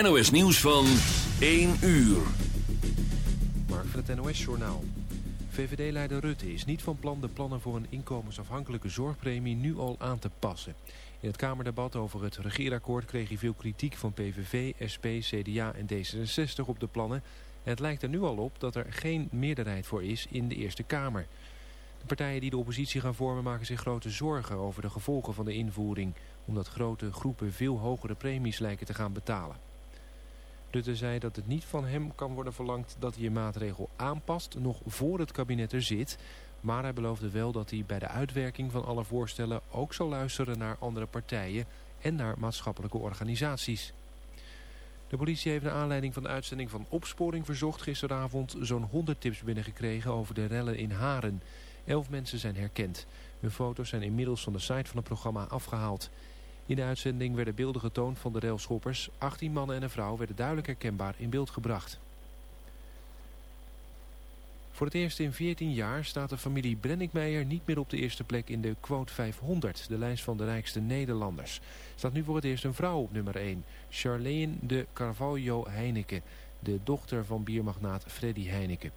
NOS nieuws van 1 uur. Mark van het NOS Journaal. VVD-leider Rutte is niet van plan de plannen voor een inkomensafhankelijke zorgpremie nu al aan te passen. In het Kamerdebat over het regeerakkoord kreeg hij veel kritiek van PVV, SP, CDA en D66 op de plannen. En het lijkt er nu al op dat er geen meerderheid voor is in de Eerste Kamer. De partijen die de oppositie gaan vormen maken zich grote zorgen over de gevolgen van de invoering. Omdat grote groepen veel hogere premies lijken te gaan betalen. Rutte zei dat het niet van hem kan worden verlangd dat hij een maatregel aanpast nog voor het kabinet er zit. Maar hij beloofde wel dat hij bij de uitwerking van alle voorstellen ook zal luisteren naar andere partijen en naar maatschappelijke organisaties. De politie heeft naar aanleiding van de uitzending van Opsporing Verzocht gisteravond zo'n 100 tips binnengekregen over de rellen in Haren. Elf mensen zijn herkend. Hun foto's zijn inmiddels van de site van het programma afgehaald. In de uitzending werden beelden getoond van de railschoppers. 18 mannen en een vrouw werden duidelijk herkenbaar in beeld gebracht. Voor het eerst in 14 jaar staat de familie Brenninkmeijer niet meer op de eerste plek in de Quote 500, de lijst van de rijkste Nederlanders. Staat nu voor het eerst een vrouw op nummer 1, Charlene de Carvalho Heineken, de dochter van biermagnaat Freddy Heineken.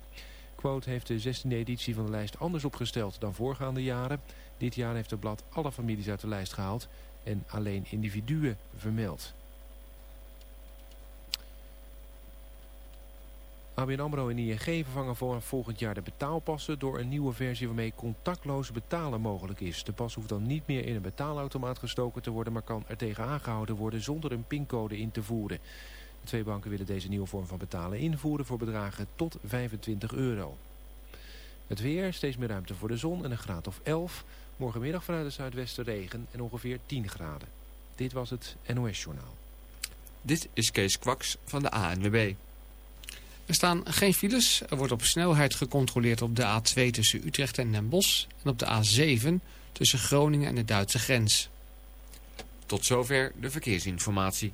Quote heeft de 16e editie van de lijst anders opgesteld dan voorgaande jaren. Dit jaar heeft het blad alle families uit de lijst gehaald en alleen individuen vermeld. ABN AMRO en ING vervangen voor volgend jaar de betaalpassen door een nieuwe versie waarmee contactloos betalen mogelijk is. De pas hoeft dan niet meer in een betaalautomaat gestoken te worden, maar kan er tegen aangehouden worden zonder een pincode in te voeren. De twee banken willen deze nieuwe vorm van betalen invoeren voor bedragen tot 25 euro. Het weer, steeds meer ruimte voor de zon en een graad of 11. Morgenmiddag vanuit het zuidwesten regen en ongeveer 10 graden. Dit was het NOS Journaal. Dit is Kees Kwaks van de ANWB. Er staan geen files. Er wordt op snelheid gecontroleerd op de A2 tussen Utrecht en Den Bosch. En op de A7 tussen Groningen en de Duitse grens. Tot zover de verkeersinformatie.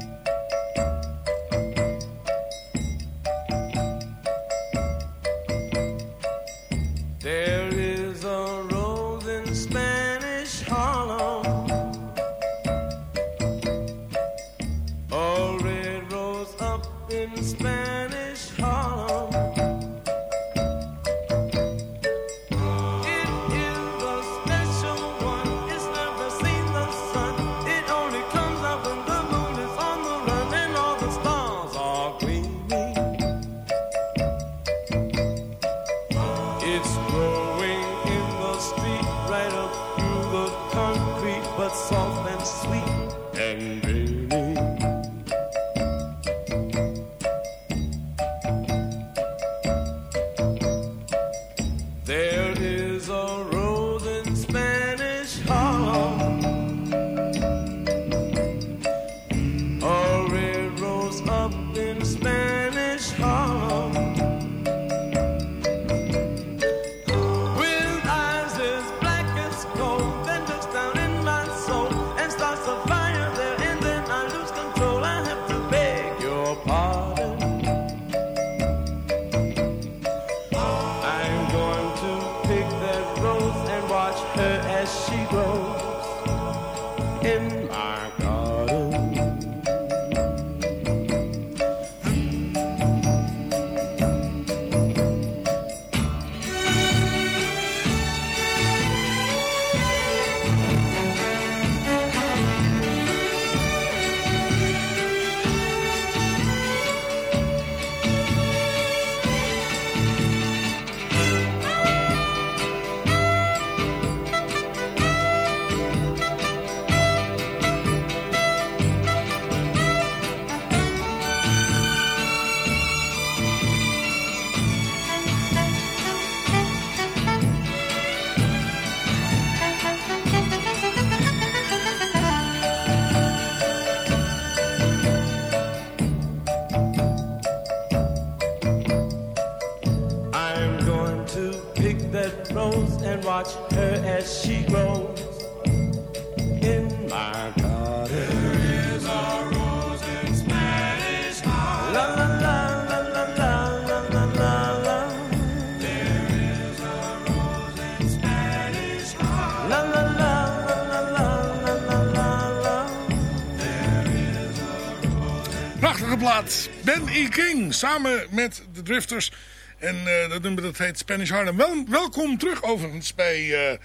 samen met de Drifters. En eh, dat nummer dat heet Spanish Harlem. Wel, welkom terug overigens bij eh,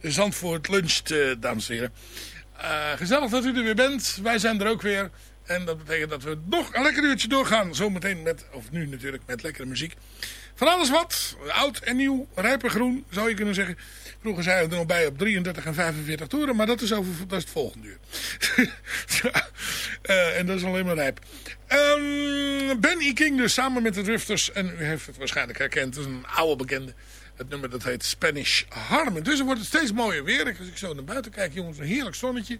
Zandvoort Luncht, eh, dames en heren. Gezellig dat u er weer bent. Wij zijn er ook weer. En dat betekent dat we nog een lekker uurtje doorgaan. Zometeen met, of nu natuurlijk, met lekkere muziek. Van alles wat. Oud en nieuw. Rijp en groen, zou je kunnen zeggen. Vroeger zeiden we er nog bij op 33 en 45 toeren. Maar dat is, over, dat is het volgende uur. Eh, en dat is alleen maar rijp. Ehm, ben E. King dus samen met de Drifters. En u heeft het waarschijnlijk herkend. Het is een oude bekende. Het nummer dat heet Spanish Harmon. Dus wordt het steeds mooier weer. Als ik zo naar buiten kijk, jongens, een heerlijk zonnetje.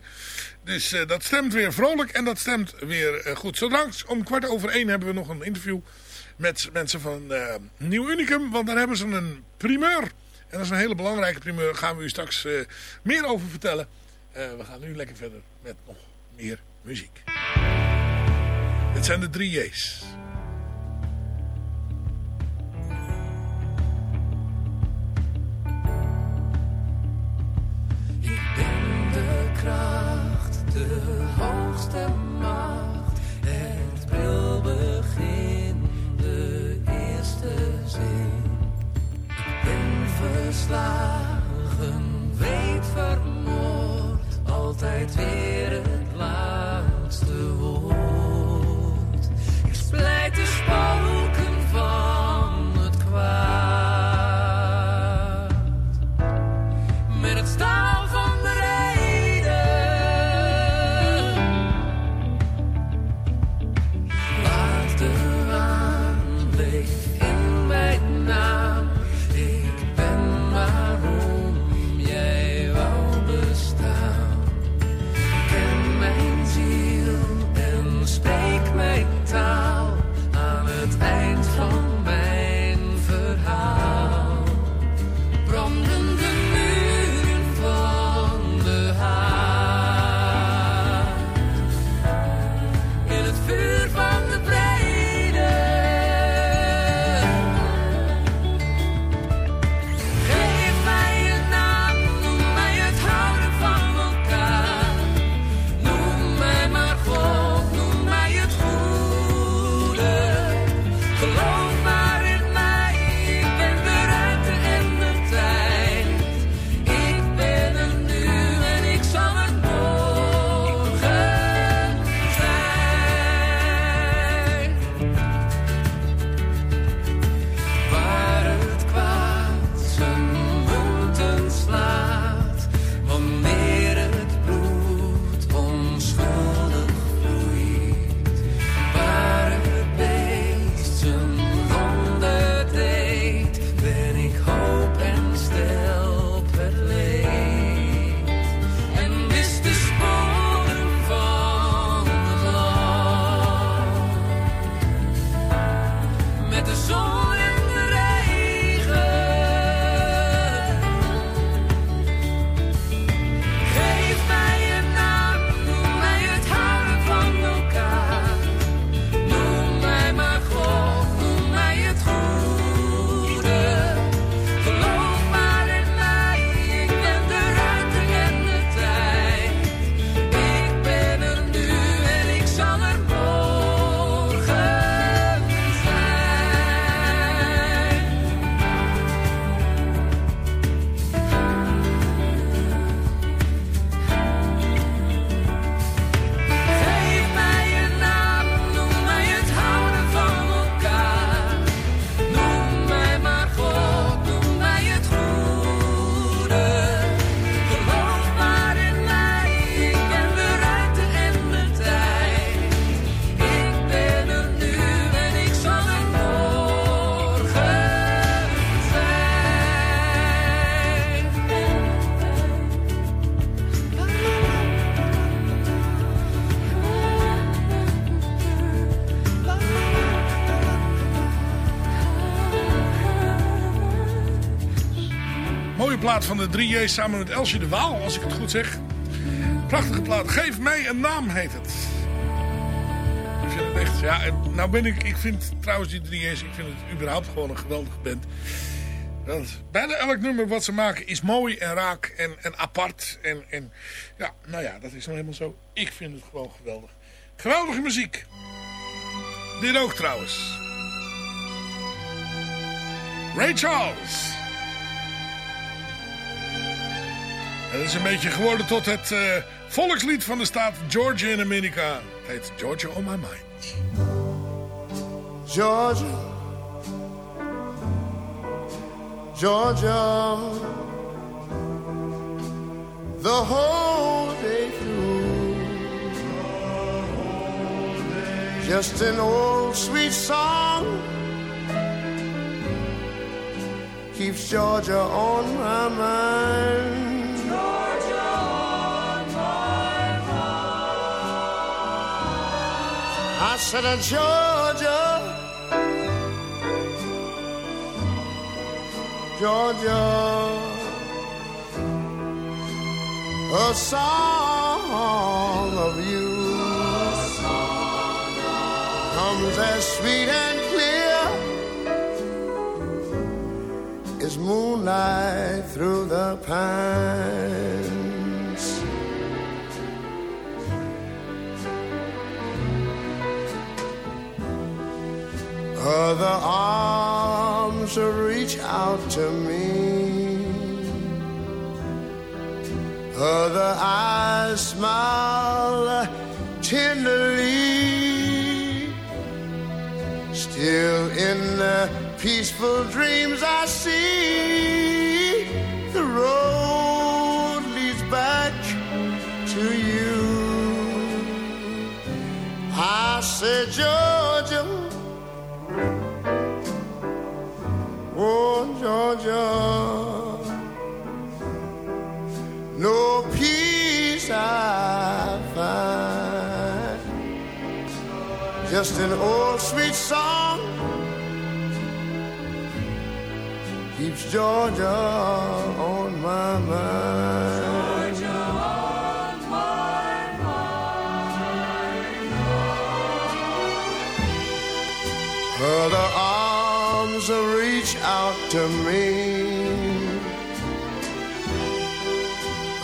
Dus eh, dat stemt weer vrolijk en dat stemt weer eh, goed. Zo om kwart over één hebben we nog een interview met mensen van eh, Nieuw Unicum. Want daar hebben ze een primeur. En dat is een hele belangrijke primeur. Daar gaan we u straks eh, meer over vertellen. Eh, we gaan nu lekker verder met nog meer muziek. Dit zijn de drie J's. Ik ben de kracht, verslagen, weet vermoord. Altijd weer het laatste nieuwe plaat van de 3J's samen met Elsje de Waal, als ik het goed zeg. Prachtige plaat. Geef mij een naam, heet het. Ik vind het echt, ja, nou ben ik, ik vind trouwens die 3J's, ik vind het überhaupt gewoon een geweldige band. Want bijna elk nummer wat ze maken is mooi en raak en, en apart. En, en ja, nou ja, dat is nou helemaal zo. Ik vind het gewoon geweldig. Geweldige muziek. Dit ook trouwens. Ray Charles. Het is een beetje geworden tot het eh, volkslied van de staat Georgia in Amerika. Het heet Georgia on my mind. Georgia, Georgia, the whole day through. Just an old sweet song keeps Georgia on my mind. I said, uh, Georgia, Georgia, a song of you. Comes as sweet and clear as moonlight through the pines. Other arms reach out to me. Other eyes smile tenderly. Still in the peaceful dreams I see the road leads back to you. I said, Georgia, No peace I find, just an old sweet song keeps Georgia on my mind. To me.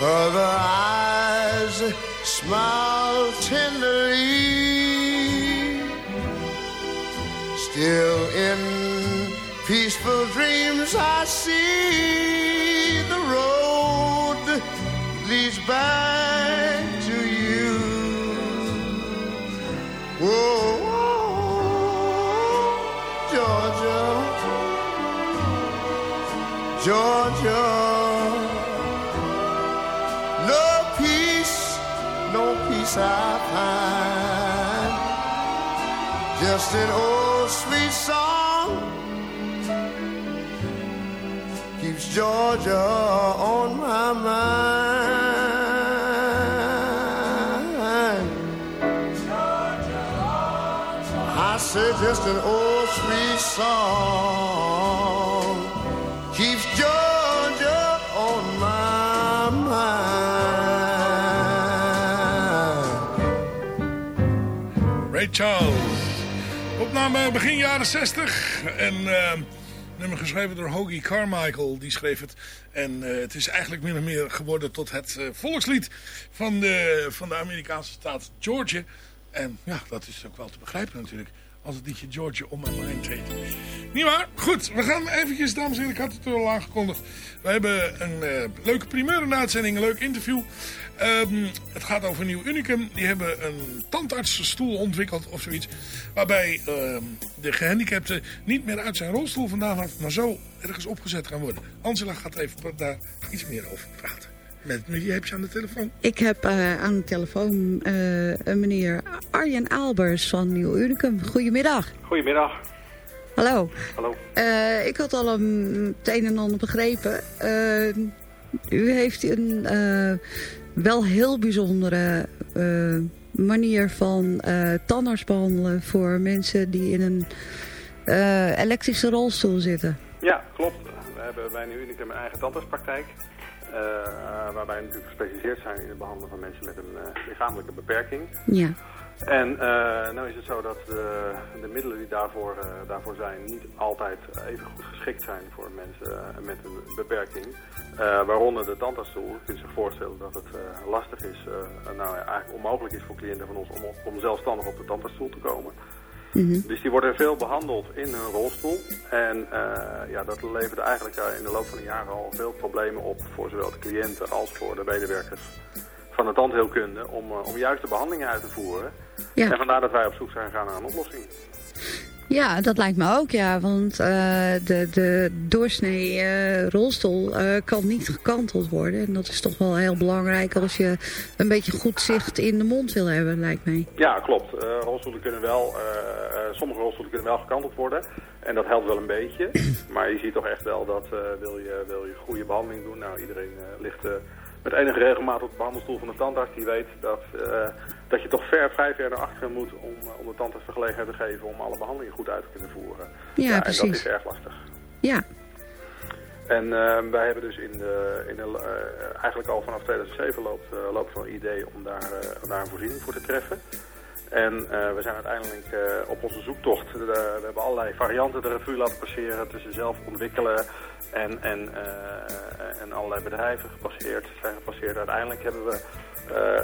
Other eyes smile tenderly. Still in peaceful dreams I see the road leads back to you. Whoa, Georgia. No peace, no peace I find. Just an old sweet song keeps Georgia on my mind. Georgia. I say just an old sweet song Charles. Opname begin jaren 60. En uh, nummer geschreven door Hoagie Carmichael. Die schreef het. En uh, het is eigenlijk min of meer geworden tot het uh, volkslied van de, van de Amerikaanse staat Georgia. En ja, dat is ook wel te begrijpen natuurlijk. Als het liedje Georgia on my mind heet. Niet waar? Goed, we gaan eventjes, dames en heren, ik had het al aangekondigd. We hebben een uh, leuke primeur in de uitzending, een leuk interview. Um, het gaat over Nieuw Unicum. Die hebben een tandartsstoel ontwikkeld of zoiets. Waarbij um, de gehandicapte niet meer uit zijn rolstoel vandaan gaat, maar zo ergens opgezet kan worden. Angela gaat even daar iets meer over praten. Met wie heb je aan de telefoon? Ik heb uh, aan de telefoon uh, een meneer Arjen Aalbers van Nieuw Unicum. Goedemiddag. Goedemiddag. Hallo. Hallo. Uh, ik had al een, het een en ander begrepen. u heeft een wel heel bijzondere manier van tandarts behandelen voor mensen die in een elektrische rolstoel zitten. Ja, klopt. We hebben wij nu Unicum een eigen tandartspraktijk. Eh, waarbij we natuurlijk gespecialiseerd zijn in het behandelen van mensen met een eh, lichamelijke beperking. Ja. En eh nou is het zo dat de, de middelen die daarvoor, daarvoor zijn niet altijd even goed geschikt zijn voor mensen met een beperking. Waaronder de tandartsstoel. Je kunt zich voorstellen dat het lastig is, nou ja, eigenlijk onmogelijk is voor cliënten van ons om, om zelfstandig op de tandartsstoel te komen. Dus die worden veel behandeld in hun rolstoel. En eh, ja, dat levert eigenlijk eh, in de loop van de jaren al veel problemen op voor zowel de cliënten als voor de medewerkers van de tandheelkunde om, eh, om juiste behandelingen uit te voeren. Ja. En vandaar dat wij op zoek zijn gegaan naar een oplossing. Ja, dat lijkt me ook, ja. Want eh, de, de doorsnee eh, rolstoel eh, kan niet gekanteld worden. En dat is toch wel heel belangrijk als je een beetje goed zicht in de mond wil hebben, lijkt mij. Ja, klopt. Rolstoelen kunnen wel, sommige rolstoelen kunnen wel gekanteld worden. En dat helpt wel een beetje. Maar je ziet toch echt wel dat wil, je, wil je goede behandeling doen. Nou, iedereen ligt met enige regelmaat op de behandelstoel van de tandarts. Die weet dat, dat je toch ver, vrij ver naar achteren moet om, eh, om de tandarts de gelegenheid te geven om alle behandelingen goed uit te kunnen voeren. Ja, en dat precies. is erg lastig. Ja, En eh, wij hebben dus in de, in de, eh, eigenlijk al vanaf 2007 loopt, eh, loopt van een idee om daar, daar een voorziening voor te treffen. En we zijn uiteindelijk op onze zoektocht, we hebben allerlei varianten de revue laten passeren tussen zelf ontwikkelen en, en, en allerlei bedrijven gepasseerd, zijn gepasseerd. Uiteindelijk hebben we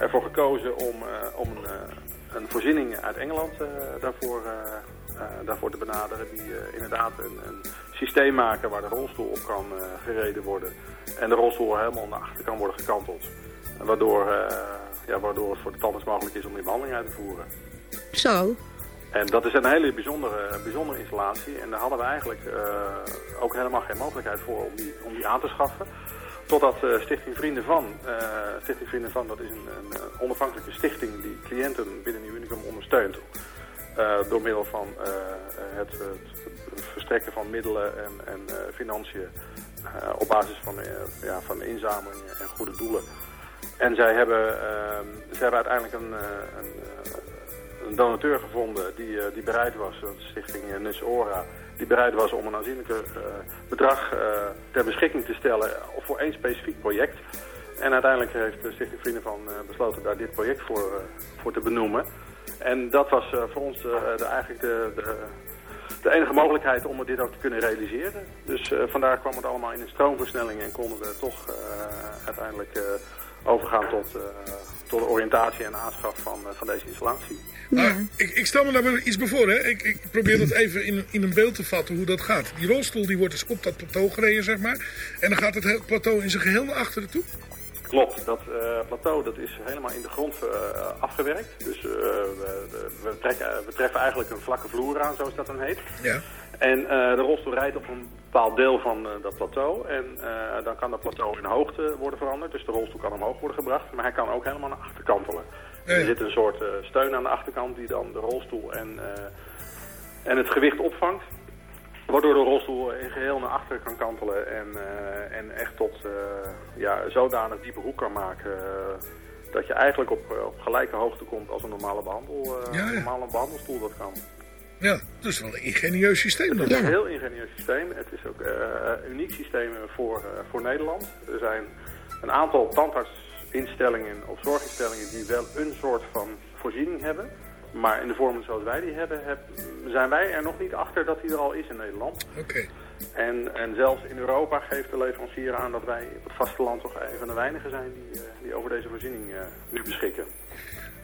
ervoor gekozen om, eh, om een, eh, een voorziening uit Engeland eh, daarvoor, eh, eh, daarvoor te benaderen. Die eh, inderdaad een, een systeem maken waar de rolstoel op kan eh, gereden worden. En de rolstoel helemaal naar achter kan worden gekanteld. En Waardoor, eh, ja, waardoor het voor de tandarts mogelijk is om die behandeling uit te voeren. zo. En dat is een hele bijzondere, bijzondere installatie. En daar hadden we eigenlijk eh, ook helemaal geen mogelijkheid voor om die, om die aan te schaffen. Totdat eh, Stichting Vrienden van, eh, Stichting Vrienden van, dat is een, een eh, onafhankelijke stichting die cliënten binnen Nieuw Unicum ondersteunt. Door middel van het, het, verstrekken van middelen en, en financiën op basis van, ja, van inzamelingen en goede doelen. En zij hebben, eh, zij hebben uiteindelijk een, een, een donateur gevonden die, eh, die bereid was, is Stichting eh, Nus Ora, die bereid was om een aanzienlijke eh, bedrag ter beschikking te stellen voor één specifiek project. En uiteindelijk heeft de Stichting Vrienden van besloten daar dit project voor, voor te benoemen. En dat was voor ons de, eigenlijk de, de, de enige mogelijkheid om dit ook te kunnen realiseren. Dus vandaar kwam het allemaal in een stroomversnelling en konden we toch uiteindelijk overgaan tot, tot de oriëntatie en aanschaf van, eh, van deze installatie. Maar ik, ik stel me daar wel iets bij voor. Hè. Ik, ik probeer dat even in, in een beeld te vatten hoe dat gaat. Die rolstoel die wordt dus op dat plateau gereden, zeg maar. En dan gaat het he- plateau in zijn geheel naar achteren toe. Klopt, dat eh, plateau dat is helemaal in de grond eh, afgewerkt. Dus eh, we, trekken- we treffen eigenlijk een vlakke vloer aan, zoals dat dan heet. Ja. En de rolstoel rijdt op een bepaald deel van dat plateau. En dan kan dat plateau in hoogte worden veranderd. Dus de rolstoel kan omhoog worden gebracht. Maar hij kan ook helemaal naar achter kantelen. Er zit een soort steun aan de achterkant die dan de rolstoel en, en het gewicht opvangt. Waardoor de rolstoel in geheel naar achteren kan kantelen en, eh, en echt tot eh, ja, zodanig diepe hoek kan maken... eh, dat je eigenlijk op, op gelijke hoogte komt als een normale, behandel, eh, Ja, ja. normale behandelstoel dat kan. Ja, dat is wel een ingenieus systeem dan. Het is een heel ingenieus systeem. Het is ook eh, een uniek systeem voor, voor Nederland. Er zijn een aantal tandartsinstellingen of zorginstellingen die wel een soort van voorziening hebben. Maar in de vorm zoals wij die hebben, heb- zijn wij er nog niet achter dat die er al is in Nederland. Oké. En, en zelfs in Europa geeft de leverancier aan dat wij op het vasteland toch een van de weinigen zijn die, eh, die over deze voorziening eh, nu beschikken.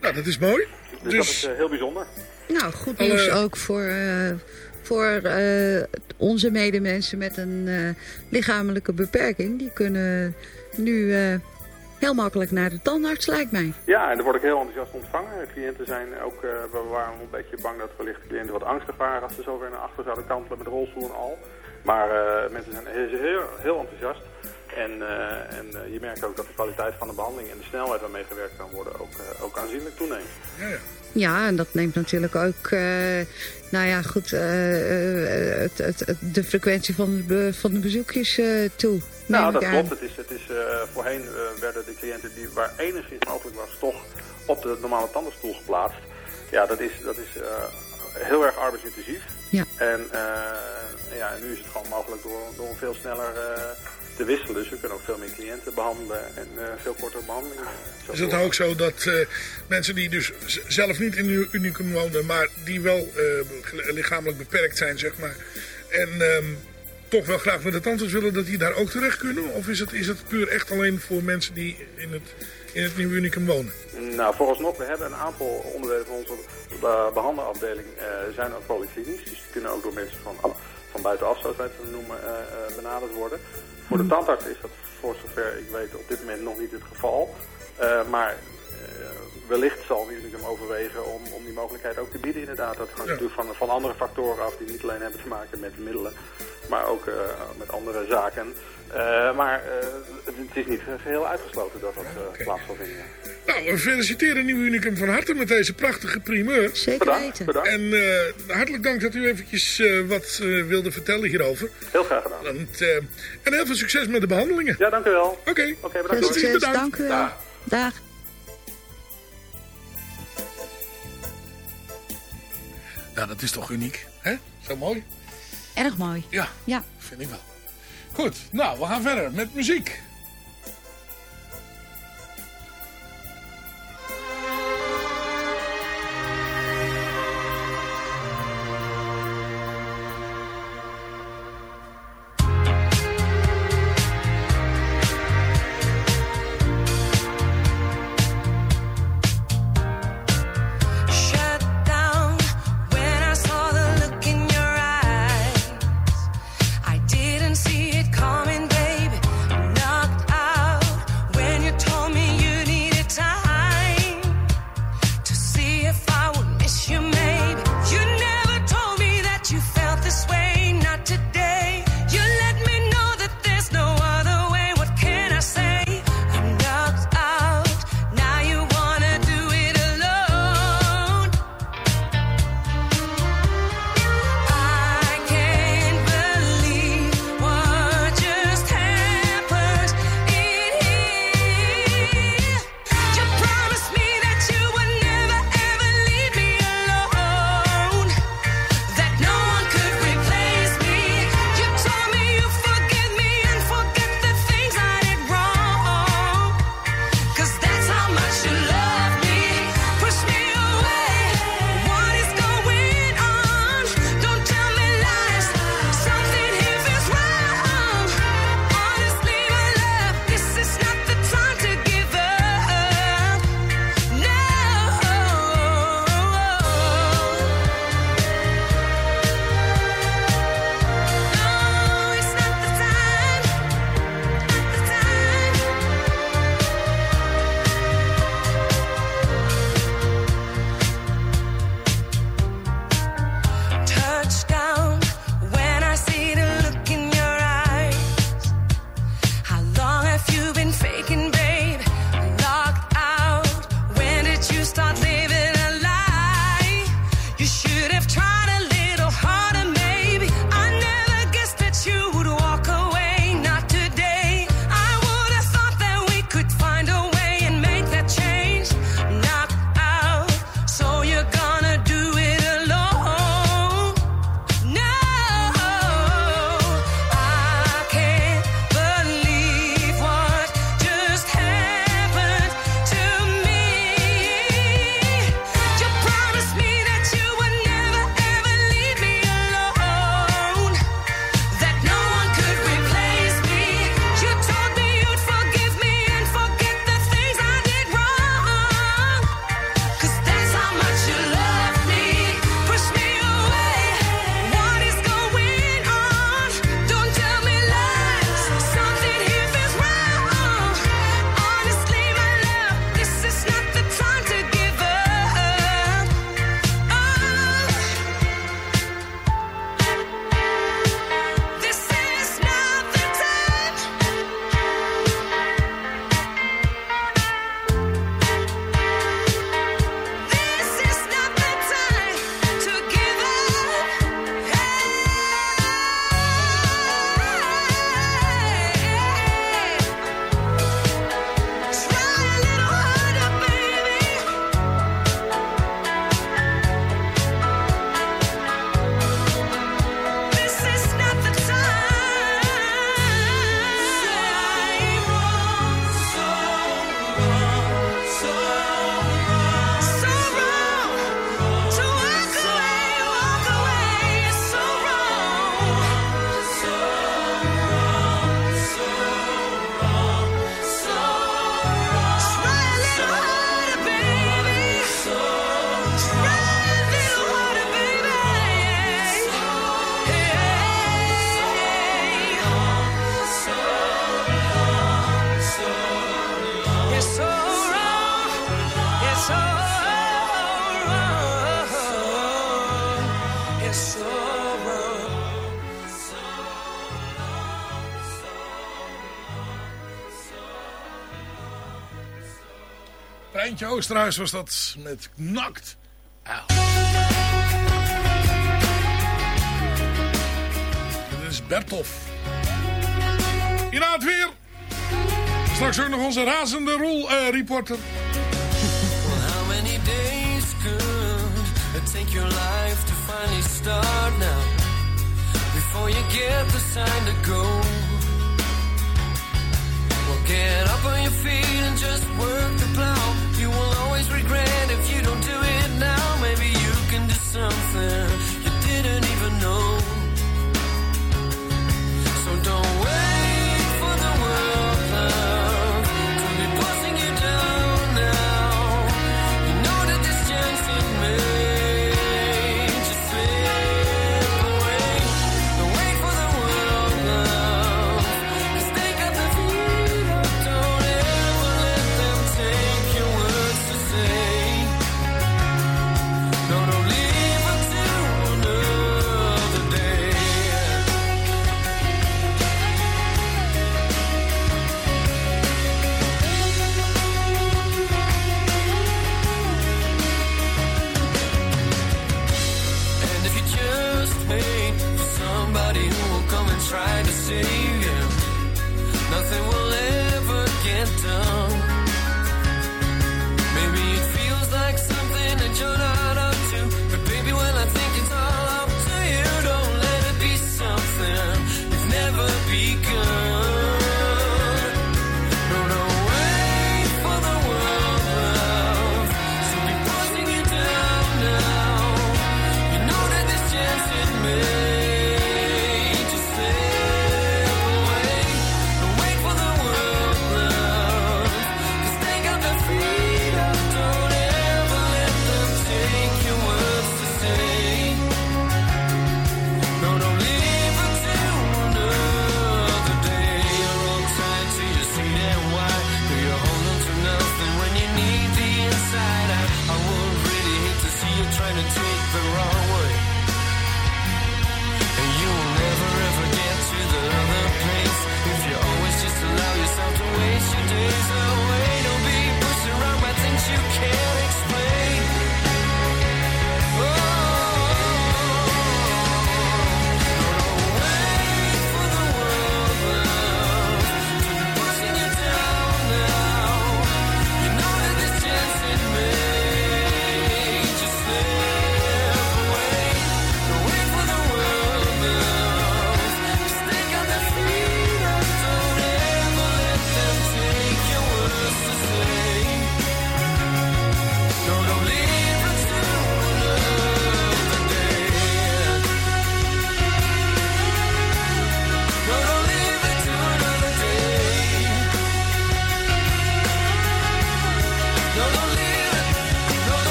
Nou, dat is mooi. Dus, dat is eh, heel bijzonder. Nou, goed nieuws ook voor, eh, voor eh, onze medemensen met een eh, lichamelijke beperking. Die kunnen nu eh, heel makkelijk naar de tandarts, lijkt mij. Ja, en daar word ik heel enthousiast ontvangen. De cliënten zijn ook, eh, we waren een beetje bang dat wellicht de cliënten wat angstig waren als ze zo weer naar achter zouden kantelen met de rolstoel en al. Maar eh, mensen zijn heel, heel, heel enthousiast. En, eh, en je merkt ook dat de kwaliteit van de behandeling en de snelheid waarmee gewerkt kan worden ook, eh, ook aanzienlijk toeneemt. Ja, ja. Ja, en dat neemt natuurlijk ook, eh, nou ja, goed, het, het, het- de frequentie van de, van de bezoekjes eh, toe. Nou, dat klopt. Het is, het is, eh, voorheen eh, werden de cliënten die waar enigszins mogelijk was toch op de normale tandenstoel geplaatst. Ja, dat is, dat is eh, heel erg arbeidsintensief. Ja. En uh, ja, nu is het gewoon mogelijk door, door veel sneller uh, te wisselen. Dus we kunnen ook veel meer cliënten behandelen en uh, veel kortere behandelingen. Is het ook zo dat mensen die dus zelf niet in Unicum wonen, maar die wel lichamelijk beperkt zijn, zeg maar, en um, toch wel graag met de tandarts willen, dat die daar ook terecht kunnen? Of is het, is het puur echt alleen voor mensen die in het, in het nieuwe Unicum wonen? Nou, vooralsnog, we hebben een aantal onderdelen van onze behandelafdeling uh, zijn ook polyklinisch. Dus die kunnen ook door mensen van, van buitenaf, zoals wij het noemen, uh, uh, benaderd worden. Voor de tandarts is dat voor zover ik weet op dit moment nog niet het geval. maar wellicht zal Unicum overwegen om, om die mogelijkheid ook te bieden inderdaad. Dat hangt ja. natuurlijk van, van andere factoren af die niet alleen hebben te maken met middelen, maar ook uh, met andere zaken. Uh, maar uh, het, het, is niet geheel uitgesloten dat dat okay. plaats zal vinden. Nou, we feliciteren Nieuw Unicum van harte met deze prachtige primeur. Zeker bedankt, weten. Bedankt. En hartelijk dank dat u eventjes wat wilde vertellen hierover. Heel graag gedaan. Want, en heel veel succes met de behandelingen. Ja, dank u wel. Oké. Okay. okay, veel succes, bedankt. dank u wel. Dag. Dag. Ja, dat is toch uniek, hè? Zo mooi. Erg mooi. Ja, ja, vind ik wel. Goed, nou, we gaan verder met muziek. Oosterhuis was dat met Nakt. Dit is Bertolf. Hierna het weer. Straks ook nog onze razende rol eh, reporter. How many days could it take your life to finally start now? Before you get the sign to go. Well, get up on your feet and just work the plow. Always regret if you don't do it now. Maybe you can do something you didn't even know.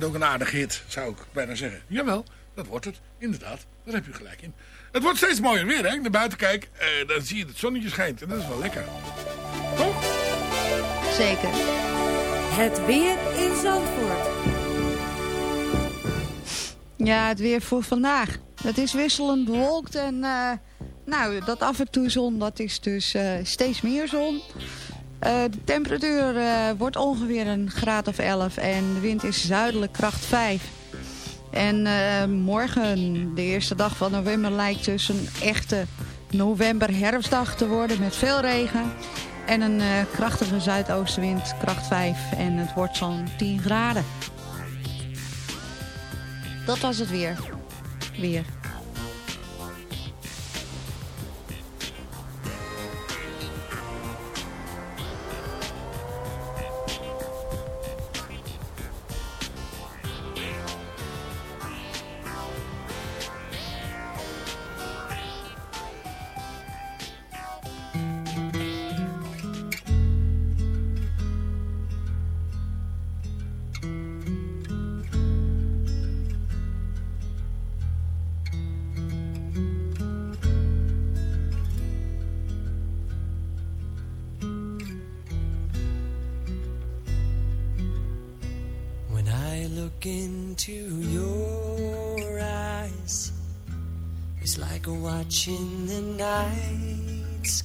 Wordt ook een aardig hit, zou ik bijna zeggen. Jawel, dat wordt het. Inderdaad, daar heb je gelijk in. Het wordt steeds mooier weer, hè. Ik naar buiten kijk, eh, dan zie je dat het zonnetje schijnt. En dat is wel lekker. Toch? Zeker. Het weer in Zandvoort. Ja, het weer voor vandaag. Het is wisselend bewolkt en eh, nou, dat af en toe zon, dat is dus eh, steeds meer zon. Eh, de temperatuur eh, wordt ongeveer een graad of 11 en de wind is zuidelijk kracht 5. En eh, morgen, de eerste dag van november, lijkt dus een echte november-herfstdag te worden met veel regen. En een krachtige zuidoostenwind, kracht 5. En het wordt zo'n 10 graden. Dat was het weer. Weer.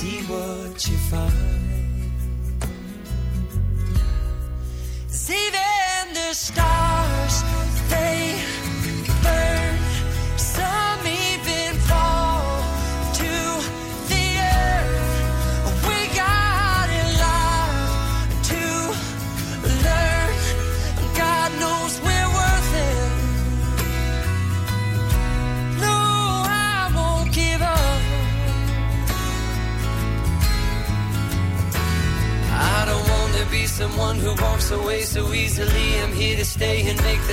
see what you find.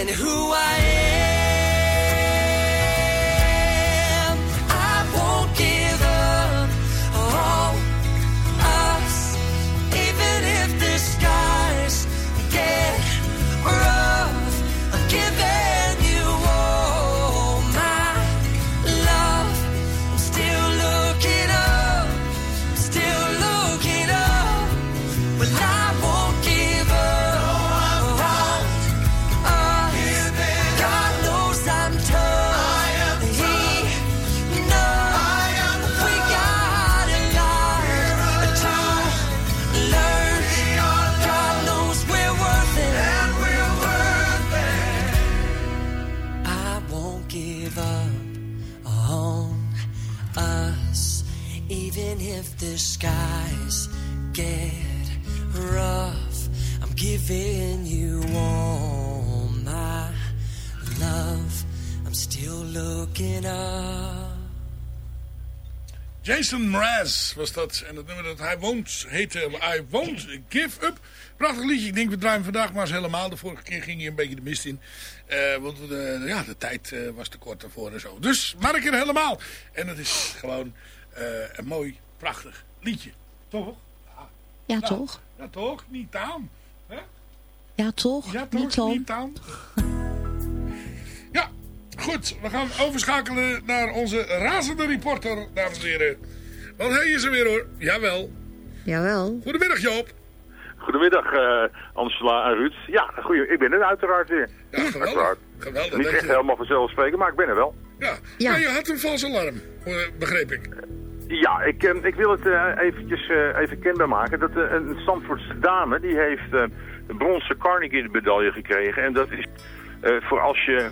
and who I am. Even if the skies get rough. I'm giving you all my love. I'm still looking up. Jason Mraz was dat. En het nummer dat hij woont heette I Won't Give Up. Prachtig liedje. Ik denk we draaien vandaag maar eens helemaal. De vorige keer ging hij een beetje de mist in. Eh, want de, ja, de tijd eh, was te kort ervoor en zo. Dus maar een keer helemaal. En het is gewoon eh, een mooi, prachtig liedje. Toch? Ja, Nou, toch? Ja, toch? Niet aan. Hè? Ja, toch? Ja, toch? Niet aan. ja, goed. We gaan overschakelen naar onze razende reporter, dames en heren. Want hij is er weer hoor. Jawel. Jawel. Goedemiddag Joop. Goedemiddag, eh Angela en Ruud. Ja, goeie, ik ben er uiteraard weer. Ja, geweldig. Uiteraard. Geweldig. Niet echt je- helemaal vanzelfsprekend, maar ik ben er wel. Ja. ja. je had een vals alarm, eh, begreep ik. Ja, ik, eh, ik wil het eh, eventjes eh, even kenbaar maken. Dat eh, een Zandvoortse dame, die heeft een bronzen Carnegie medaille gekregen. En dat is voor als je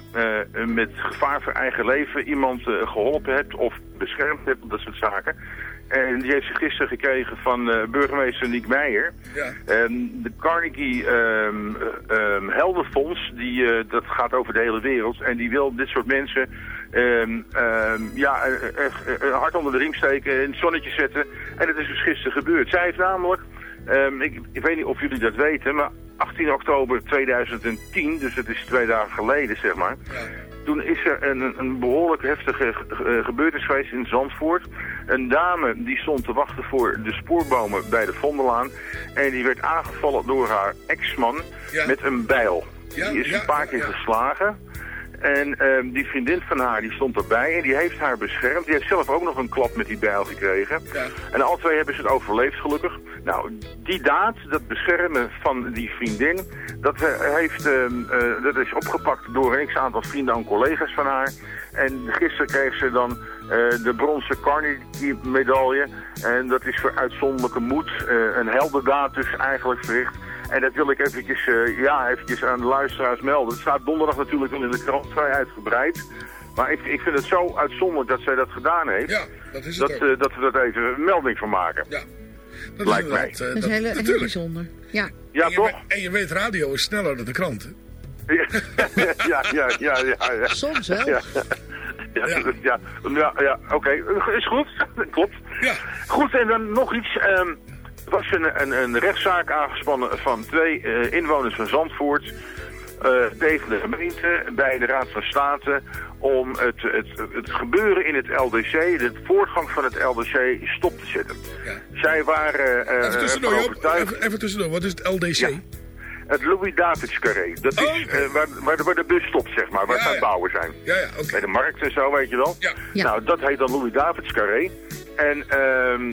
met gevaar voor eigen leven iemand eh, geholpen hebt of beschermd hebt, dat soort zaken. En die heeft ze gisteren gekregen van burgemeester Niek Meijer. Ja. En de Carnegie ehm, ehm, Heldenfonds, die, dat gaat over de hele wereld. En die wil dit soort mensen ehm, ehm, ja, eh, eh, eh, een hart onder de riem steken, in het zonnetje zetten. En dat is dus gisteren gebeurd. Zij heeft namelijk, ehm, ik, ik weet niet of jullie dat weten, maar 18 oktober 2010, dus het is twee dagen geleden zeg maar. toen is er een, een behoorlijk heftige ge- gebeurtenis geweest in Zandvoort. Een dame die stond te wachten voor de spoorbomen bij de Vondelaan. En die werd aangevallen door haar ex-man Ja. met een bijl. Ja, die is ja, een paar keer geslagen. En ehm, die vriendin van haar die stond erbij en die heeft haar beschermd. Die heeft zelf ook nog een klap met die bijl gekregen. En alle twee hebben ze het overleefd gelukkig. Nou, die daad, dat beschermen van die vriendin, dat, eh, heeft, ehm, eh, dat is opgepakt door een x-aantal vrienden en collega's van haar. En gisteren kreeg ze dan eh, de bronzen Carnegie-medaille. En dat is voor uitzonderlijke moed. eh, een heldendaad dus eigenlijk verricht. En dat wil ik eventjes, eh, ja, eventjes aan de luisteraars melden. Het staat donderdag natuurlijk wel in de krant vrij uitgebreid. Maar ik, ik vind het zo uitzonderlijk dat zij dat gedaan heeft. Ja, dat is het dat, ook. eh, dat we dat even een melding van maken. Ja. Dat Lijkt is mij. inderdaad, eh, Dat is dat- heel, heel natuurlijk. bijzonder. Ja. Ja, en je toch? weet- en je weet, radio is sneller dan de krant. hè? ja, ja, ja, ja, ja, ja. Soms wel. Ja, ja, ja, ja, ja, ja, oké, is goed, klopt. Ja. Goed, en dan nog iets. ehm, was een, een, een rechtszaak aangespannen van twee eh, inwoners van Zandvoort... eh, tegen de gemeente bij de Raad van State om het, het, het gebeuren in het LDC, de voortgang van het LDC, stop te zetten. Zij waren eh Even tussendoor, overtuigd... Even, even tussendoor. Wat is het LDC? Ja. Het Louis Davids carré. Dat is Oh, eh, waar, waar, de, waar de bus stopt, zeg maar. Waar Ja, ze aan het ja. bouwen zijn. Ja, ja, oké. Bij de markt en zo, weet je wel. Ja. Ja. Nou, dat heet dan Louis Davids carré. En ehm,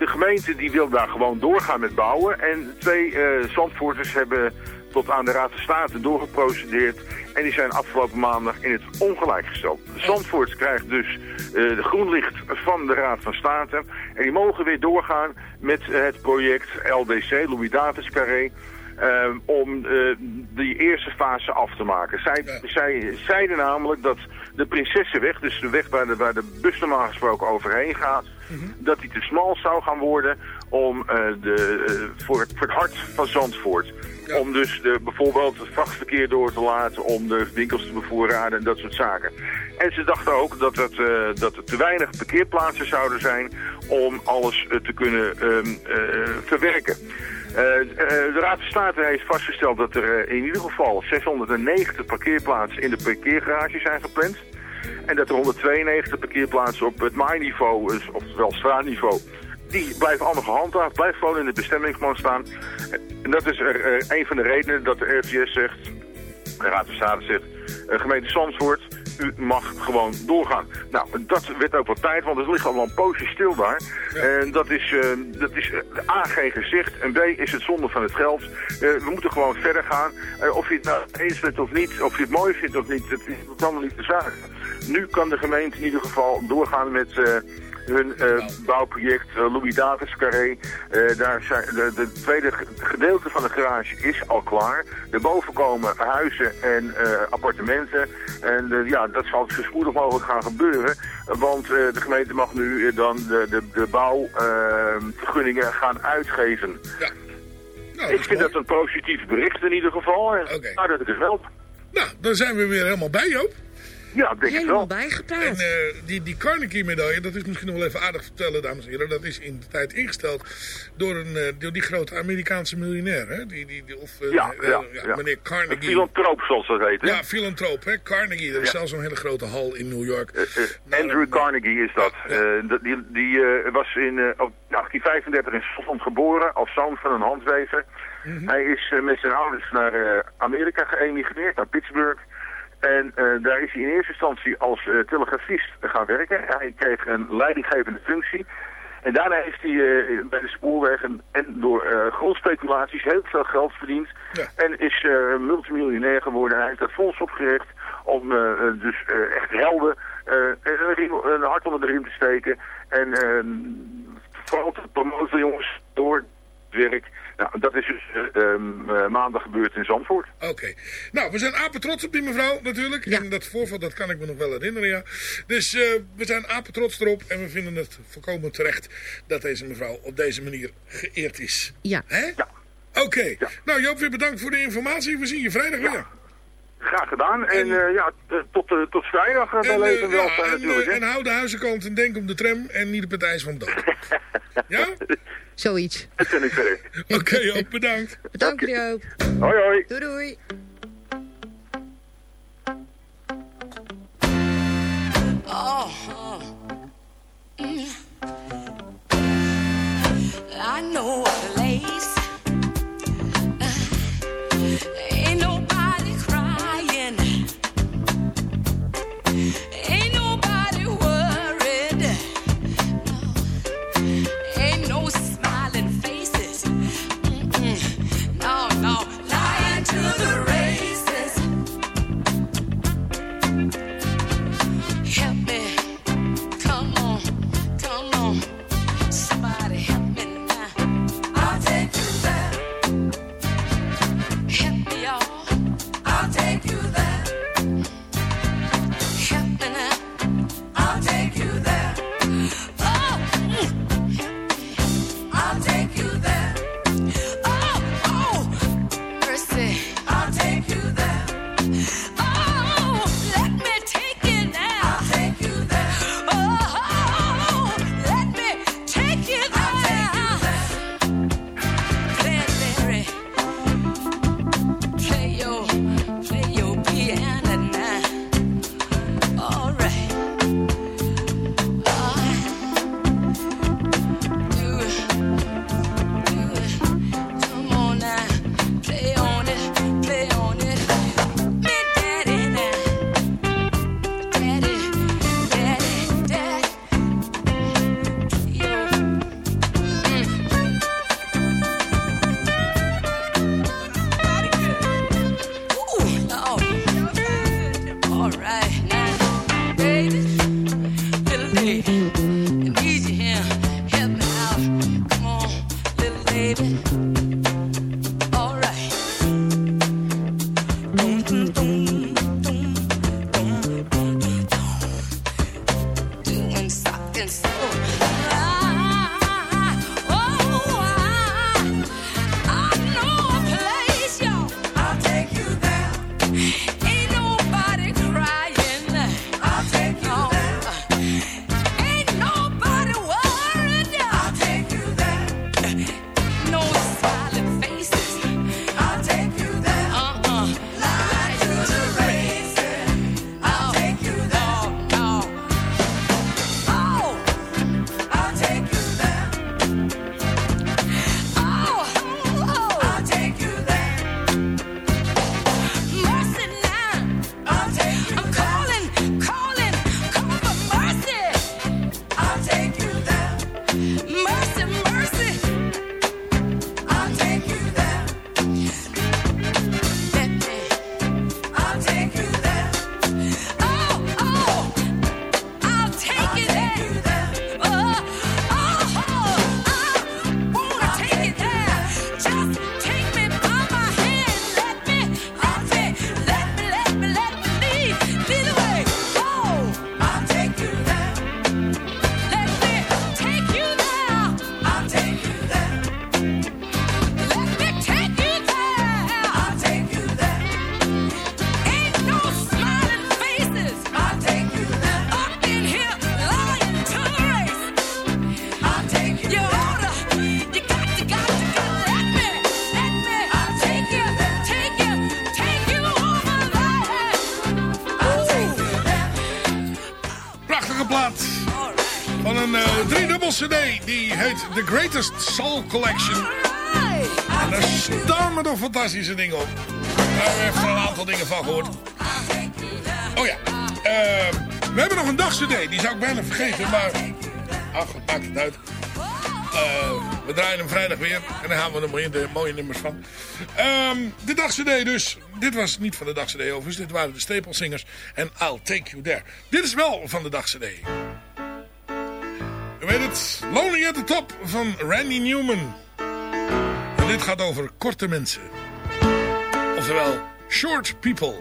de gemeente die wil daar gewoon doorgaan met bouwen. En twee eh Zandvoorters hebben tot aan de Raad van State doorgeprocedeerd. En die zijn afgelopen maandag in het ongelijk gesteld. Zandvoort krijgt dus eh, de groenlicht van de Raad van State. En die mogen weer doorgaan met eh, het project LDC, Louis Davids Carré. eh, om die eerste fase af te maken. Zij, zij zeiden namelijk dat de Prinsessenweg, dus de weg waar de, waar de bus normaal gesproken overheen gaat, dat die te smal zou gaan worden om, eh, de, eh, voor, het, voor het hart van Zandvoort. Om dus de, bijvoorbeeld het vrachtverkeer door te laten, om de winkels te bevoorraden en dat soort zaken. En ze dachten ook dat, het, eh, dat er te weinig parkeerplaatsen zouden zijn om alles te kunnen ehm, eh, verwerken. Eh, eh, de Raad van State heeft vastgesteld dat er eh, in ieder geval 690 parkeerplaatsen in de parkeergarage zijn gepland. En dat er 192 parkeerplaatsen op het maainiveau, dus, oftewel straatniveau, die blijven allemaal gehandhaafd, blijven gewoon in de bestemmingsplan staan. En dat is een van de redenen dat de RVS zegt, de Raad van State zegt, gemeente Zandvoort, u mag gewoon doorgaan. Nou, dat werd ook wat tijd, want het ligt al een poosje stil daar. En dat is, eh, dat is eh, A, geen gezicht, en B, is het zonde van het geld. Eh, we moeten gewoon verder gaan. Of je het nou eens bent of niet, of je het mooi vindt of niet, dat is allemaal niet de zaak. Nu kan de gemeente in ieder geval doorgaan met... hun eh, bouwproject eh, Louis Davids Carré. Eh, daar zijn, de, de tweede ge- gedeelte van de garage is al klaar. Daarboven komen huizen en appartementen. En ja, dat zal zo spoedig mogelijk gaan gebeuren. Want de gemeente mag nu dan de, de, de bouwvergunningen gaan uitgeven. Nou, ik vind dat een positief bericht in ieder geval. En nou, dat ik het help. Nou, dan zijn we weer helemaal bij, Joop. Ja, denk Helemaal wel. bijgepraat. En eh, die, die Carnegie-medaille, dat is misschien nog wel even aardig vertellen, dames en heren. Dat is in de tijd ingesteld door, een, eh, door die grote Amerikaanse miljonair, hè? Die, die, die, of, eh, Ja, ja, ja. meneer Een Carnegie. filantroop, zoals dat heet. hè? Ja, filantroop, hè? Carnegie. Er is Ja. zelfs een hele grote hal in New York. Eh, Andrew Carnegie is dat. Eh, die die eh, was in eh, op 1835 in Schotland geboren als zoon van een handwever. Hij is met zijn ouders naar eh, Amerika geëmigreerd, naar Pittsburgh. En eh, daar is hij in eerste instantie als eh, telegrafist gaan werken. Hij kreeg een leidinggevende functie. En daarna heeft hij eh, bij de spoorwegen en door grondspeculaties heel veel geld verdiend. En is multimiljonair geworden. Hij heeft dat fonds opgericht om dus echt helden een, riem- een hart onder de riem te steken. En eh, vooral te promoten jongens door werk. Nou, dat is dus eh, ehm, eh, maandag gebeurd in Zandvoort. Oké. Nou, we zijn apen trots op die mevrouw natuurlijk. En dat voorval, dat kan ik me nog wel herinneren, ja. Dus eh, we zijn apen trots erop. En we vinden het volkomen terecht dat deze mevrouw op deze manier geëerd is. Ja. Hè? Ja. Oké. Nou, Joop, weer bedankt voor de informatie. We zien je vrijdag weer. Graag gedaan. En, eh, ja, tot, eh, tot vrijdag eh, en, even Leven wel ja, natuurlijk. En, hou de huizenkant en denk om de tram en niet op het ijs van de dag. ja? Zoiets. Dat vind ik verder. Oké, okay, bedankt. Bedankt. Joop. Hoi, hoi. Doei, doei. Oh, mm. I know uh, The Greatest Soul Collection. En daar staan me nog fantastische dingen op. Daar heeft er een aantal dingen van gehoord. Oh ja, ehm, we hebben nog een dagcd. Die zou ik bijna vergeten, maar... Ach, maakt het uit. Ehm, we draaien hem vrijdag weer. En dan gaan we er mooie, mooie nummers van. Ehm, de dagcd dus. Dit was niet van de dagcd overigens. Dit waren de Stapelsingers. En I'll Take You There. Dit is wel van de dagcd weet het. Lonely at the Top van Randy Newman. En dit gaat over korte mensen. Oftewel, short people.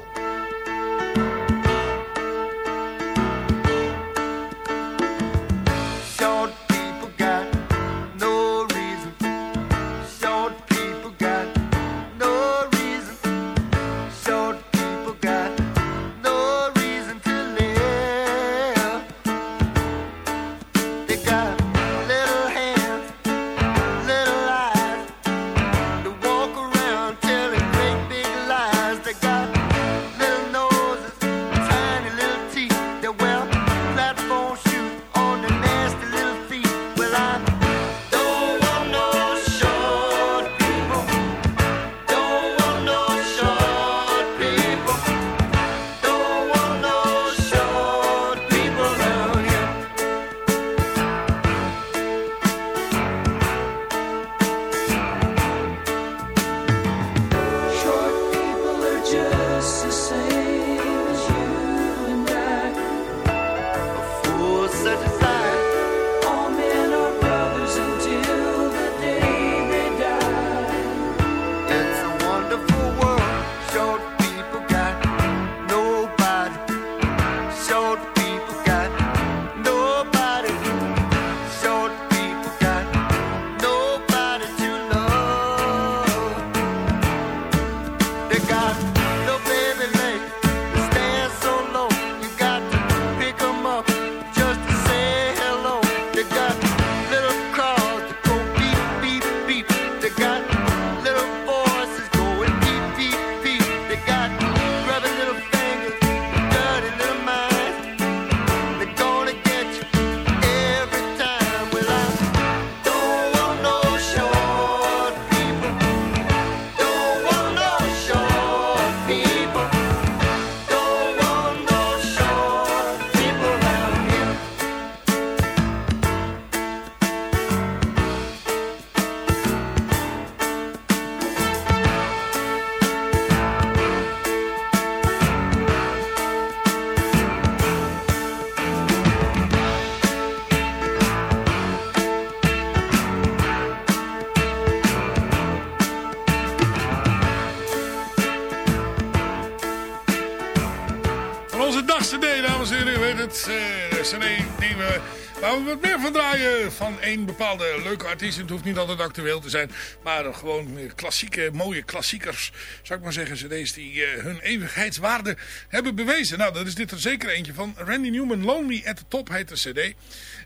Van één bepaalde leuke artiest. Het hoeft niet altijd actueel te zijn. Maar gewoon eh, klassieke, mooie klassiekers. Zou ik maar zeggen. CD's die eh, hun eeuwigheidswaarde hebben bewezen. Nou, dat is dit er zeker eentje van. Randy Newman, Lonely at the Top heet de cd.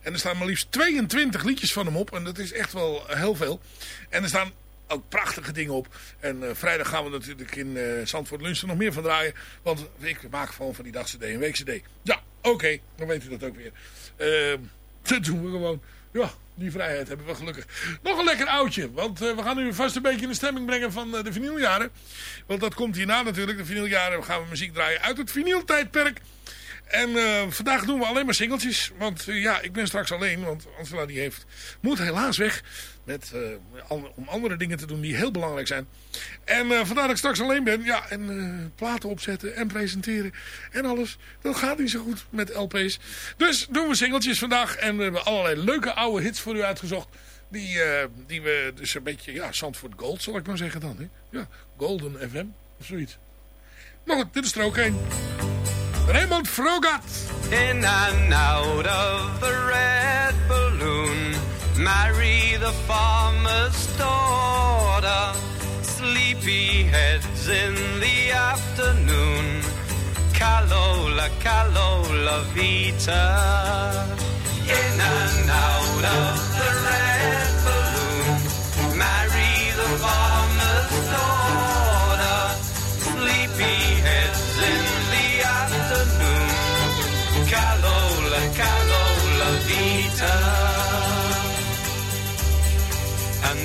En er staan maar liefst 22 liedjes van hem op. En dat is echt wel heel veel. En er staan ook prachtige dingen op. En eh, vrijdag gaan we natuurlijk in eh Zandvoort Lunch nog meer van draaien. Want ik maak gewoon van die dag CD een week CD. Ja, oké. dan weet u dat ook weer. Eh, dat doen we gewoon. Ja, die vrijheid hebben we gelukkig. Nog een lekker oudje. Want eh, we gaan u vast een beetje in de stemming brengen van eh, de vinyljaren. Want dat komt hierna natuurlijk. De vinyljaren gaan we muziek draaien uit het vinyltijdperk. En eh, vandaag doen we alleen maar singeltjes. Want ja, ik ben straks alleen. Want Angela die heeft, moet helaas weg. Met, eh, om andere dingen te doen die heel belangrijk zijn. En eh, vandaar dat ik straks alleen ben. Ja, en eh, platen opzetten en presenteren. En alles. Dat gaat niet zo goed met LP's. Dus doen we singeltjes vandaag. En we hebben allerlei leuke oude hits voor u uitgezocht. Die, die we dus een beetje, ja, Zandvoort Gold zal ik maar zeggen dan. Hè? Ja, Golden FM of zoiets. Maar goed, dit is er ook een. Raymond Frogat. In and out of the red balloon, marry the farmer's daughter. Sleepy heads in the afternoon, Calola, Calola Vita. In and out of the red balloon, marry the farmer's daughter. Sleepy heads in the afternoon. Calola, Calola Vita.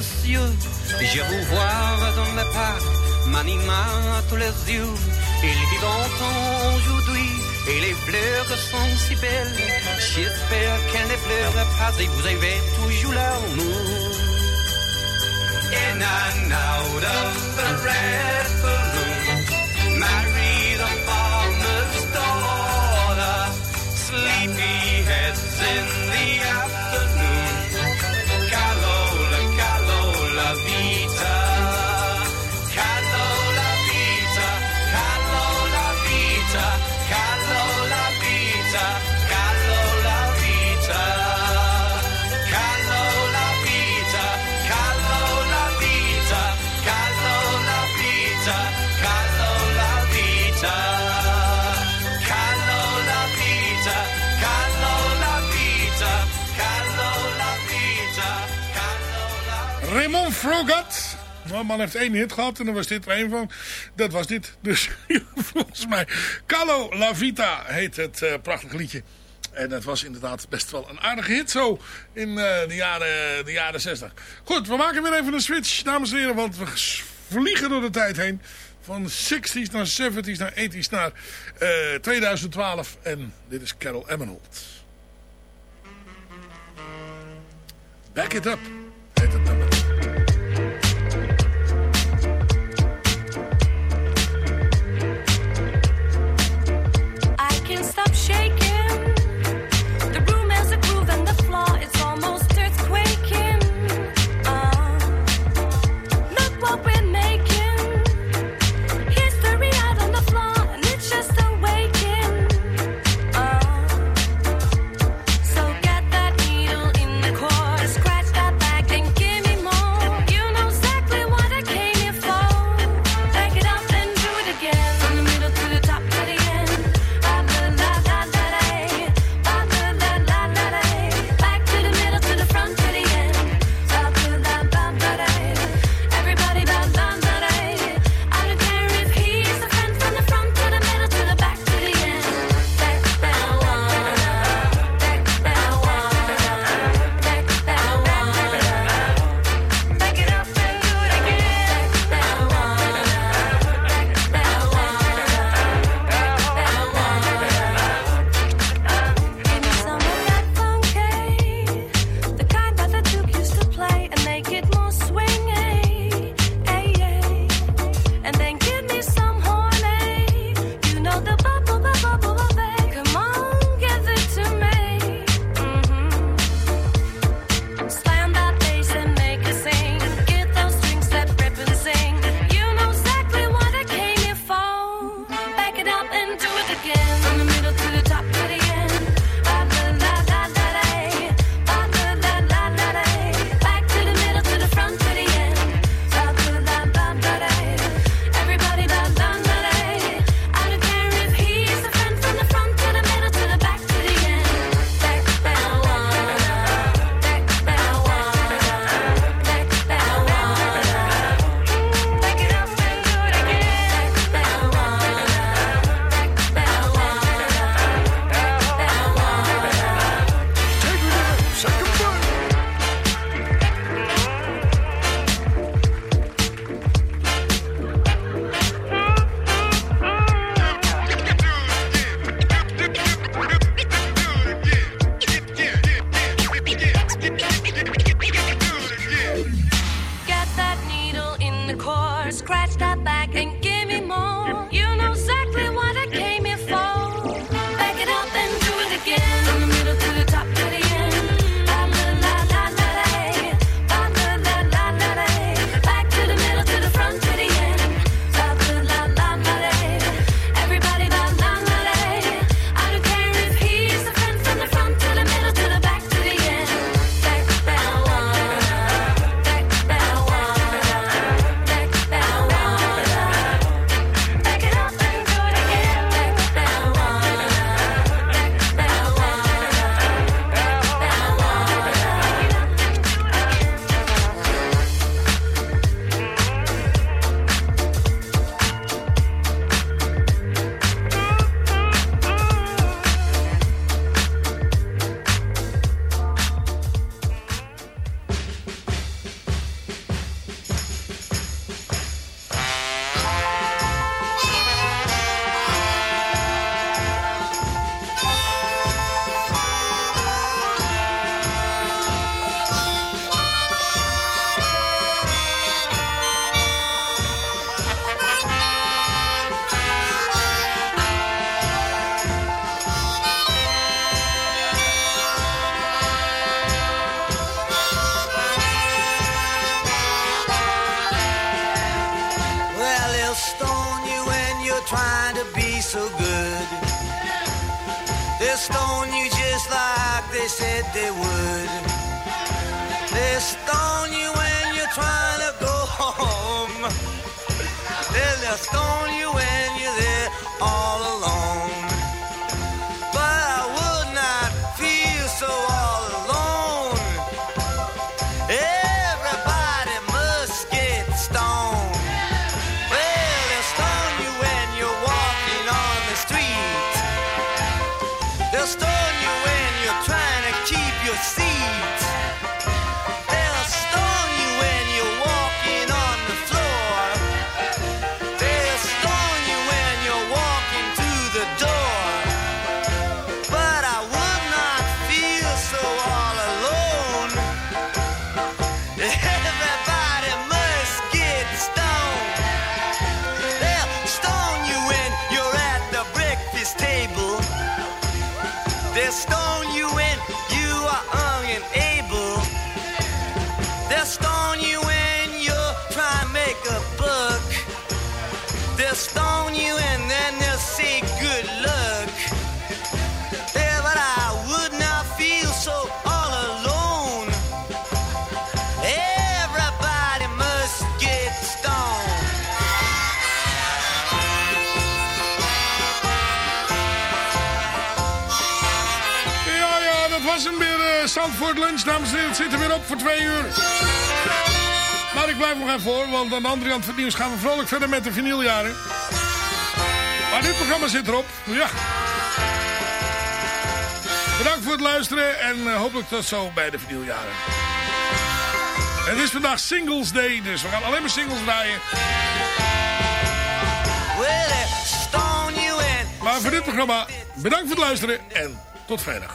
monsieur. Je vous vois dans le parc, m'animant à tous les yeux. Il vit longtemps aujourd'hui et les fleurs sont si belles. J'espère qu'elles ne pleurent pas et vous avez toujours l'amour. In and out of the red balloon, marry the farmer's daughter. Sleepy heads in the afternoon. Nou, man heeft één hit gehad en dan was dit er één van. Dat was dit. Dus volgens mij. Calo La Vita heet het eh, prachtige liedje. En dat was inderdaad best wel een aardige hit zo in eh, de, jaren, de jaren 60. Goed, we maken weer even een switch, dames en heren. Want we vliegen door de tijd heen. Van 60s naar 70s naar 80s naar eh, 2012. En dit is Carol Emerald. Back it up. Heet het. Zandvoort Lunch, dames en heren. Het zit er weer op voor twee uur. Maar ik blijf nog even voor, want aan de andere kant van het nieuws gaan we vrolijk verder met de vinyljaren. Maar dit programma zit erop, dus ja. Bedankt voor het luisteren en eh, hopelijk tot zo bij de vinyljaren. Het is vandaag Singles Day, dus we gaan alleen maar singles draaien. Maar voor dit programma, bedankt voor het luisteren en tot vrijdag.